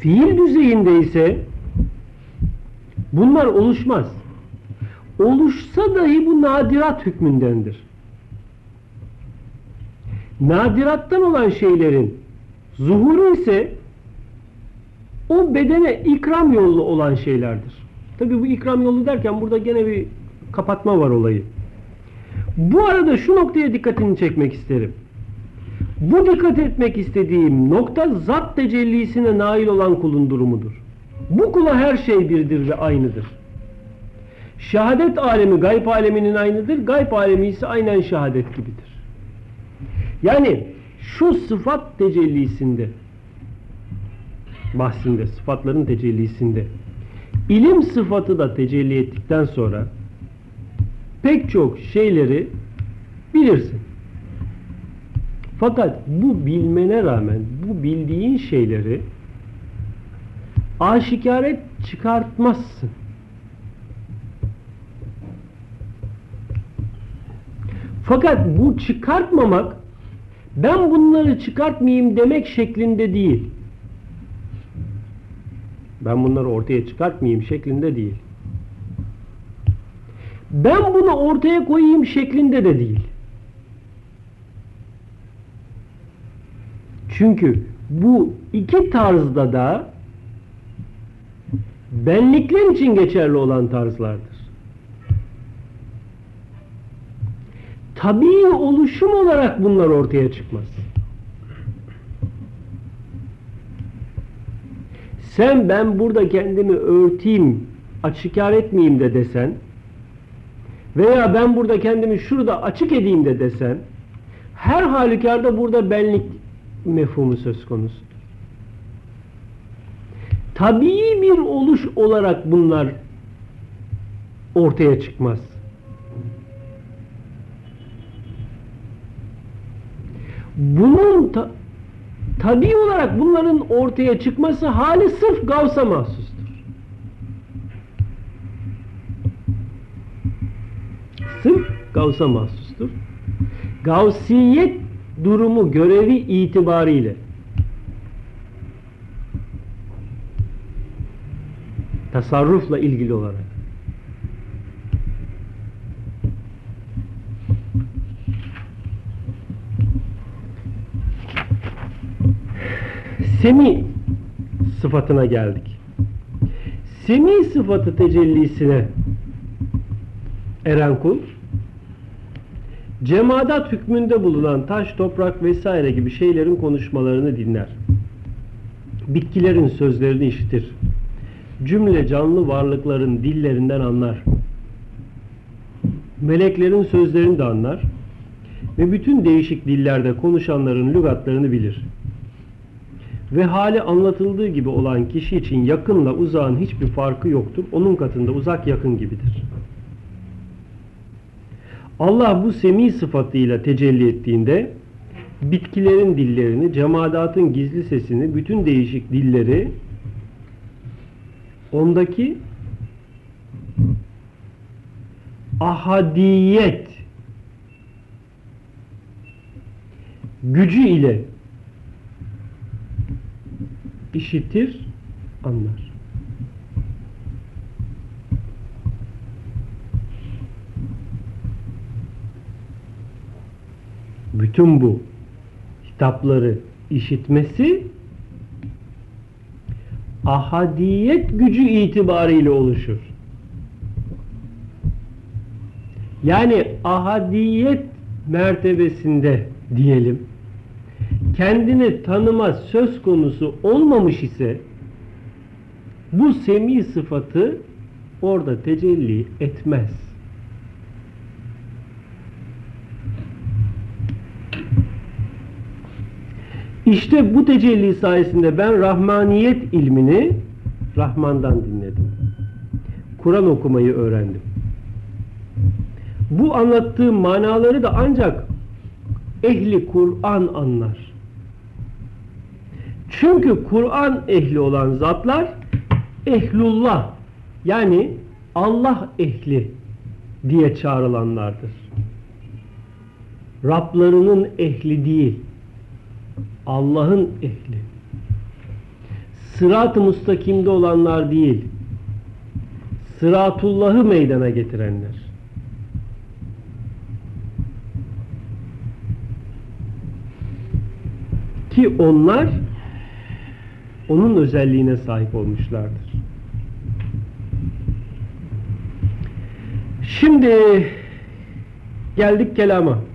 Fiil düzeyinde ise bunlar oluşmaz. Oluşsa dahi bu nadirat hükmündendir. Nadirattan olan şeylerin zuhuru ise o bedene ikram yolu olan şeylerdir. Tabi bu ikram yolu derken burada gene bir kapatma var olayı. Bu arada şu noktaya dikkatini çekmek isterim. Bu dikkat etmek istediğim nokta zat tecellisine nail olan kulun durumudur. Bu kula her şey birdir ve aynıdır. Şehadet alemi gayb aleminin aynıdır. Gayb alemi ise aynen şehadet gibidir. Yani şu sıfat tecellisinde bahsinde, sıfatların tecellisinde ilim sıfatı da tecelli ettikten sonra pek çok şeyleri bilirsin. Fakat bu bilmene rağmen bu bildiğin şeyleri aşikaret çıkartmazsın. Fakat bu çıkartmamak ben bunları çıkartmayayım demek şeklinde değil. Ben bunları ortaya çıkartmayayım şeklinde değil. Ben bunu ortaya koyayım şeklinde de değil. Çünkü bu iki tarzda da benlikler için geçerli olan tarzlardır. Tabii oluşum olarak bunlar ortaya çıkmaz. Sen ben burada kendimi örteyim, açıkar etmeyeyim de desen veya ben burada kendimi şurada açık edeyim de desen her halükarda burada benlik mefhumu söz konusudur. Tabii bir oluş olarak bunlar ortaya çıkmaz. Bunun ta, tabii olarak bunların ortaya çıkması hali sırf Gavs'a mahsustur. Sırf Gavs'a mahsustur. Gavsiyet durumu, görevi itibariyle tasarrufla ilgili olarak Semi sıfatına geldik. Semi sıfatı tecellisine eren kul Cemadat hükmünde bulunan taş, toprak vesaire gibi şeylerin konuşmalarını dinler. Bitkilerin sözlerini işitir. Cümle canlı varlıkların dillerinden anlar. Meleklerin sözlerini de anlar. Ve bütün değişik dillerde konuşanların lügatlarını bilir. Ve hali anlatıldığı gibi olan kişi için yakınla uzağın hiçbir farkı yoktur. Onun katında uzak yakın gibidir. Allah bu semi sıfatıyla tecelli ettiğinde bitkilerin dillerini, cemadatın gizli sesini, bütün değişik dilleri ondaki ahadiyet gücü ile işitir, anlar. Bütün bu hitapları işitmesi ahadiyet gücü itibariyle oluşur. Yani ahadiyet mertebesinde diyelim kendini tanıma söz konusu olmamış ise bu semi sıfatı orada tecelli etmez. İşte bu tecelli sayesinde ben Rahmaniyet ilmini Rahman'dan dinledim. Kur'an okumayı öğrendim. Bu anlattığım manaları da ancak ehli Kur'an anlar. Çünkü Kur'an ehli olan zatlar ehlullah yani Allah ehli diye çağrılanlardır. Rablarının ehli değil. Allah'ın ehli. Sırat-ı mustakimde olanlar değil. Sıratullah'ı meydana getirenler. Ki onlar onun özelliğine sahip olmuşlardır. Şimdi geldik kelama.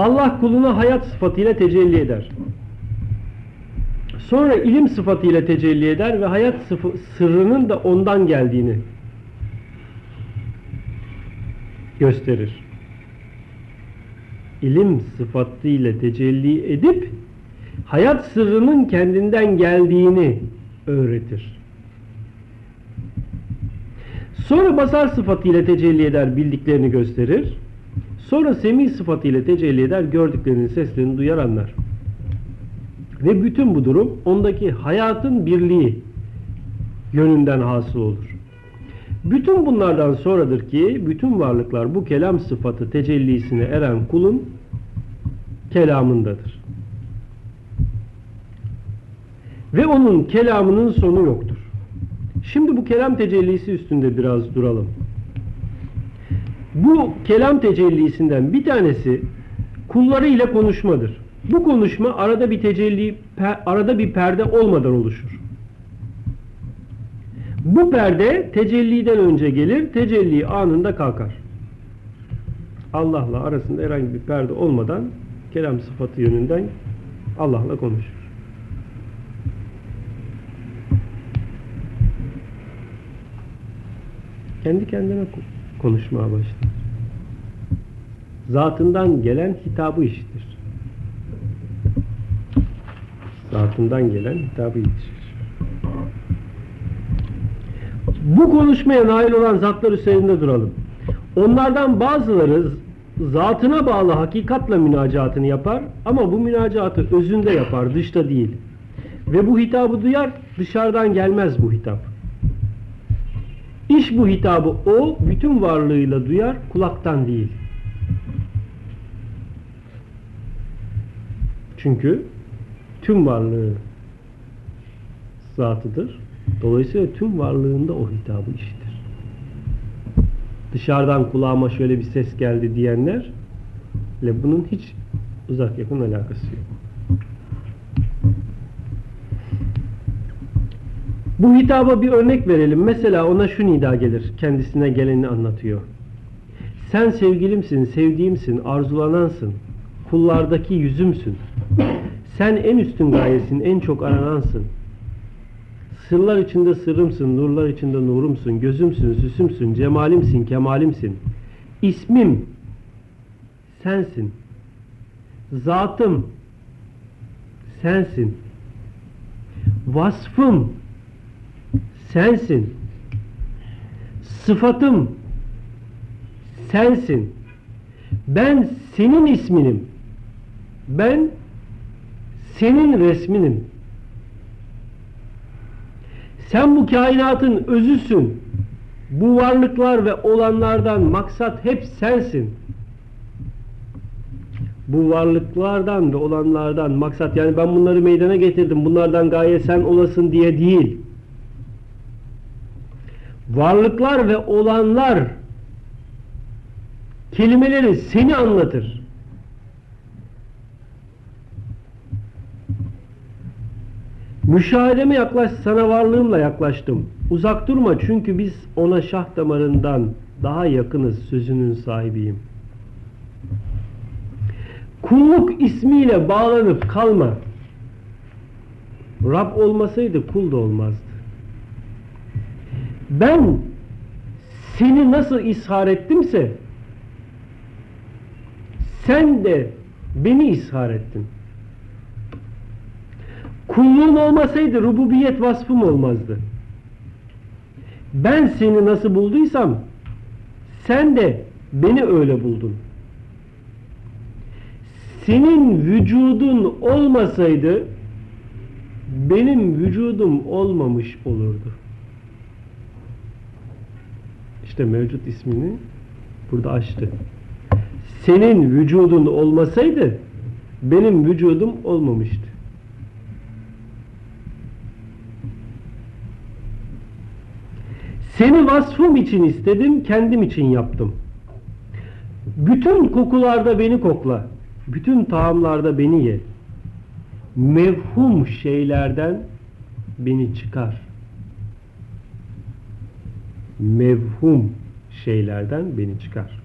Allah kuluna hayat sıfatıyla tecelli eder. Sonra ilim sıfatıyla tecelli eder ve hayat sırrının da ondan geldiğini gösterir. İlim sıfatıyla tecelli edip hayat sırrının kendinden geldiğini öğretir. Sonra basar sıfatıyla tecelli eder, bildiklerini gösterir. Sonra semi sıfatıyla tecelli eder, gördüklerinin seslerini duyar anlar. Ve bütün bu durum ondaki hayatın birliği yönünden hasıl olur. Bütün bunlardan sonradır ki bütün varlıklar bu kelam sıfatı tecellisine eren kulun kelamındadır. Ve onun kelamının sonu yoktur. Şimdi bu kelam tecellisi üstünde biraz duralım. Bu kelam tecellisinden bir tanesi kulları ile konuşmadır. Bu konuşma arada bir tecelli, arada bir perde olmadan oluşur. Bu perde tecelliden önce gelir, tecelli anında kalkar. Allah'la arasında herhangi bir perde olmadan kelam sıfatı yönünden Allah'la konuşur. Kendi kendine konuşmaya başlar. Zatından gelen hitabı işitir. Zatından gelen hitabı yetişir. Bu konuşmaya nail olan zatlar üzerinde duralım. Onlardan bazıları zatına bağlı hakikatla münacatını yapar ama bu münacatı özünde yapar, dışta değil. Ve bu hitabı duyar, dışarıdan gelmez bu hitap. İş bu hitabı o bütün varlığıyla duyar, kulaktan değil. Çünkü tüm varlığı zatıdır. Dolayısıyla tüm varlığında o hitabı işitir. Dışarıdan kulağıma şöyle bir ses geldi diyenler ile bunun hiç uzak yakın alakası yok. Bu hitaba bir örnek verelim. Mesela ona şu nida gelir. Kendisine geleni anlatıyor. Sen sevgilimsin, sevdiğimsin, arzulanansın. Kullardaki yüzümsün. Sen en üstün gayesin, en çok aranansın. Sırlar içinde sırrımsın, nurlar içinde nurumsun, gözümsün, süsümsün, cemalimsin, kemalimsin. İsmim sensin. Zatım sensin. Vasfım sensin. Sıfatım sensin. Ben senin isminim. Ben senin resminim. Sen bu kainatın özüsün. Bu varlıklar ve olanlardan maksat hep sensin. Bu varlıklardan ve olanlardan maksat yani ben bunları meydana getirdim. Bunlardan gaye sen olasın diye değil. Varlıklar ve olanlar kelimeleri seni anlatır. Müşahedeme yaklaş, sana varlığımla yaklaştım. Uzak durma çünkü biz ona şah damarından daha yakınız sözünün sahibiyim. Kulluk ismiyle bağlanıp kalma. Rab olmasaydı kul da olmazdı. Ben seni nasıl ishar ettimse sen de beni ishar ettin. Kulluğun olmasaydı rububiyet vasfım olmazdı. Ben seni nasıl bulduysam sen de beni öyle buldun. Senin vücudun olmasaydı benim vücudum olmamış olurdu. İşte mevcut ismini burada açtı. Senin vücudun olmasaydı benim vücudum olmamıştı. Seni vasfım için istedim, kendim için yaptım. Bütün kokularda beni kokla. Bütün taamlarda beni ye. Mevhum şeylerden beni çıkar. Mevhum şeylerden beni çıkar.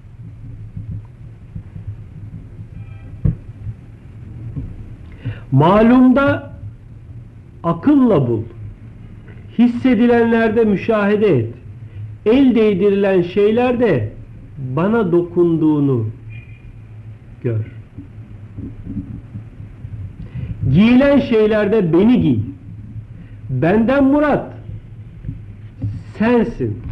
Malumda akılla bul. Hissedilenlerde müşahede et. El değdirilen şeylerde bana dokunduğunu gör. Giyilen şeylerde beni giy. Benden murat sensin.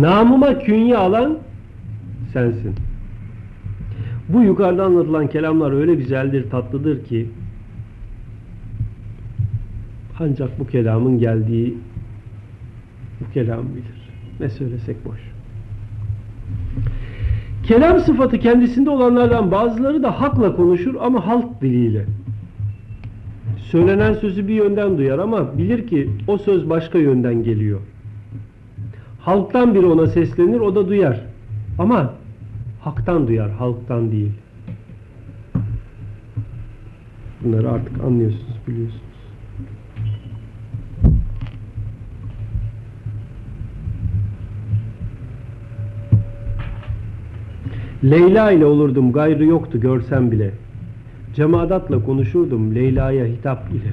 Namıma künye alan sensin. Bu yukarıda anlatılan kelamlar öyle güzeldir, tatlıdır ki ancak bu kelamın geldiği bu kelam bilir. Ne söylesek boş. Kelam sıfatı kendisinde olanlardan bazıları da hakla konuşur ama halk diliyle. Söylenen sözü bir yönden duyar ama bilir ki o söz başka yönden geliyor. Halktan biri ona seslenir, o da duyar. Ama haktan duyar, halktan değil. Bunları artık anlıyorsunuz, biliyorsunuz. Leyla ile olurdum gayrı yoktu görsem bile. Cemadatla konuşurdum Leyla'ya hitap ile.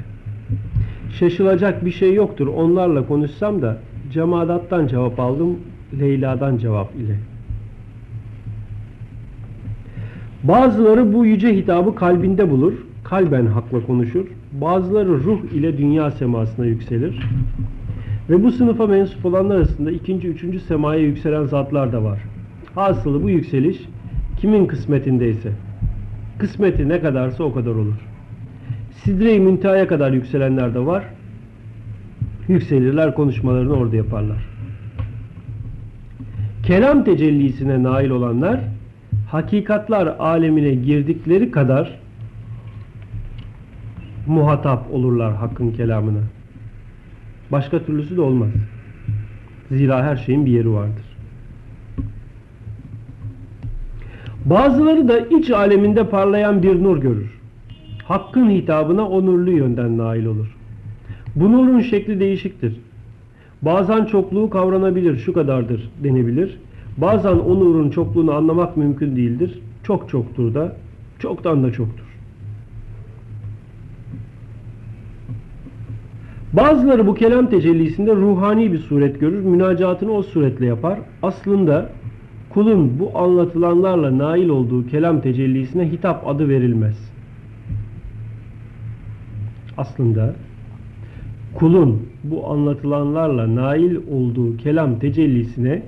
Şaşılacak bir şey yoktur onlarla konuşsam da cemadattan cevap aldım Leyla'dan cevap ile. Bazıları bu yüce hitabı kalbinde bulur, kalben hakla konuşur. Bazıları ruh ile dünya semasına yükselir. Ve bu sınıfa mensup olanlar arasında ikinci, üçüncü semaya yükselen zatlar da var. Hasılı bu yükseliş kimin kısmetindeyse. Kısmeti ne kadarsa o kadar olur. Sidre-i müntehaya kadar yükselenler de var. Yükselirler, konuşmalarını orada yaparlar. Kelam tecellisine nail olanlar, hakikatlar alemine girdikleri kadar muhatap olurlar hakkın kelamına. Başka türlüsü de olmaz. Zira her şeyin bir yeri vardır. Bazıları da iç aleminde parlayan bir nur görür. Hakkın hitabına o nurlu yönden nail olur. Bu nurun şekli değişiktir. Bazen çokluğu kavranabilir, şu kadardır denebilir. Bazen o nurun çokluğunu anlamak mümkün değildir. Çok çoktur da, çoktan da çoktur. Bazıları bu kelam tecellisinde ruhani bir suret görür, münacatını o suretle yapar. Aslında kulun bu anlatılanlarla nail olduğu kelam tecellisine hitap adı verilmez. Aslında kulun bu anlatılanlarla nail olduğu kelam tecellisine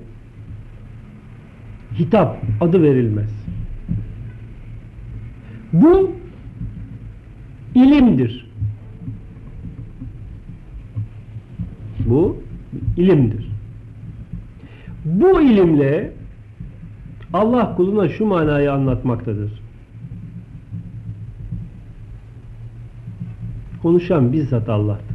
hitap adı verilmez. Bu ilimdir. Bu ilimdir. Bu ilimle Allah kuluna şu manayı anlatmaktadır. Konuşan bizzat Allah'tır.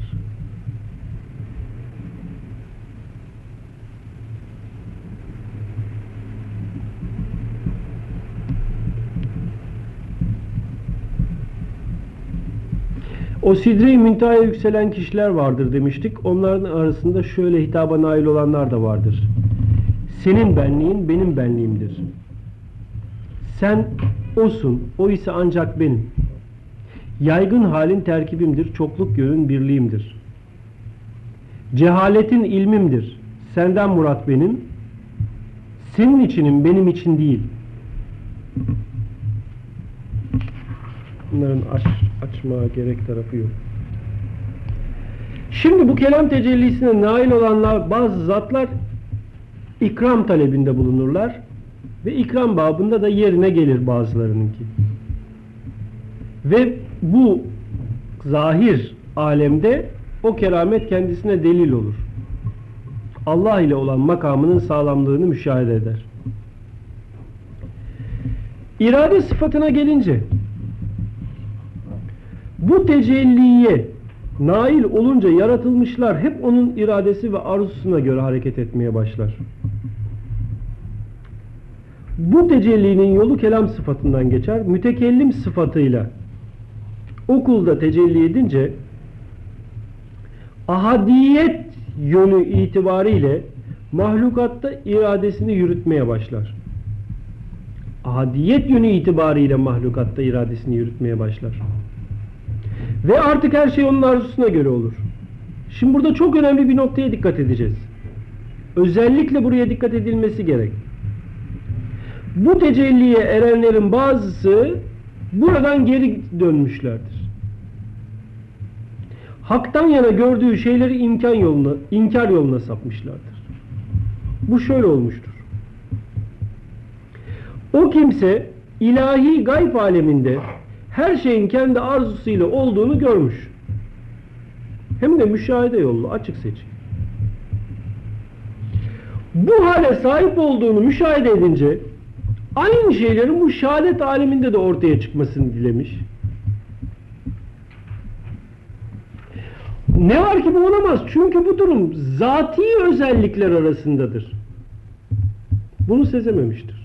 O sidre-i müntehaya yükselen kişiler vardır demiştik. Onların arasında şöyle hitaba nail olanlar da vardır. Senin benliğin benim benliğimdir. Sen osun, o ise ancak benim. Yaygın halin terkibimdir, çokluk yönün birliğimdir. Cehaletin ilmimdir, senden murat benim. Senin içinin benim için değil. Bunların aç, açmaya gerek tarafı yok. Şimdi bu kelam tecellisine nail olanlar bazı zatlar ikram talebinde bulunurlar ve ikram babında da yerine gelir bazılarınınki. Ve bu zahir alemde o keramet kendisine delil olur. Allah ile olan makamının sağlamlığını müşahede eder. İrade sıfatına gelince bu tecelliye nail olunca yaratılmışlar hep onun iradesi ve arzusuna göre hareket etmeye başlar. Bu tecellinin yolu kelam sıfatından geçer. Mütekellim sıfatıyla o kulda tecelli edince ahadiyet yönü itibariyle mahlukatta iradesini yürütmeye başlar. Ahadiyet yönü itibariyle mahlukatta iradesini yürütmeye başlar. Ve artık her şey onun arzusuna göre olur. Şimdi burada çok önemli bir noktaya dikkat edeceğiz. Özellikle buraya dikkat edilmesi gerek. Bu tecelliye erenlerin bazısı buradan geri dönmüşlerdir. Hak'tan yana gördüğü şeyleri imkan yoluna, inkar yoluna sapmışlardır. Bu şöyle olmuştur. O kimse ilahi gayb aleminde her şeyin kendi arzusuyla olduğunu görmüş. Hem de müşahede yollu, açık seçik. Bu hale sahip olduğunu müşahede edince aynı şeylerin bu şehadet aleminde de ortaya çıkmasını dilemiş. Ne var ki bu olamaz? Çünkü bu durum zati özellikler arasındadır. Bunu sezememiştir.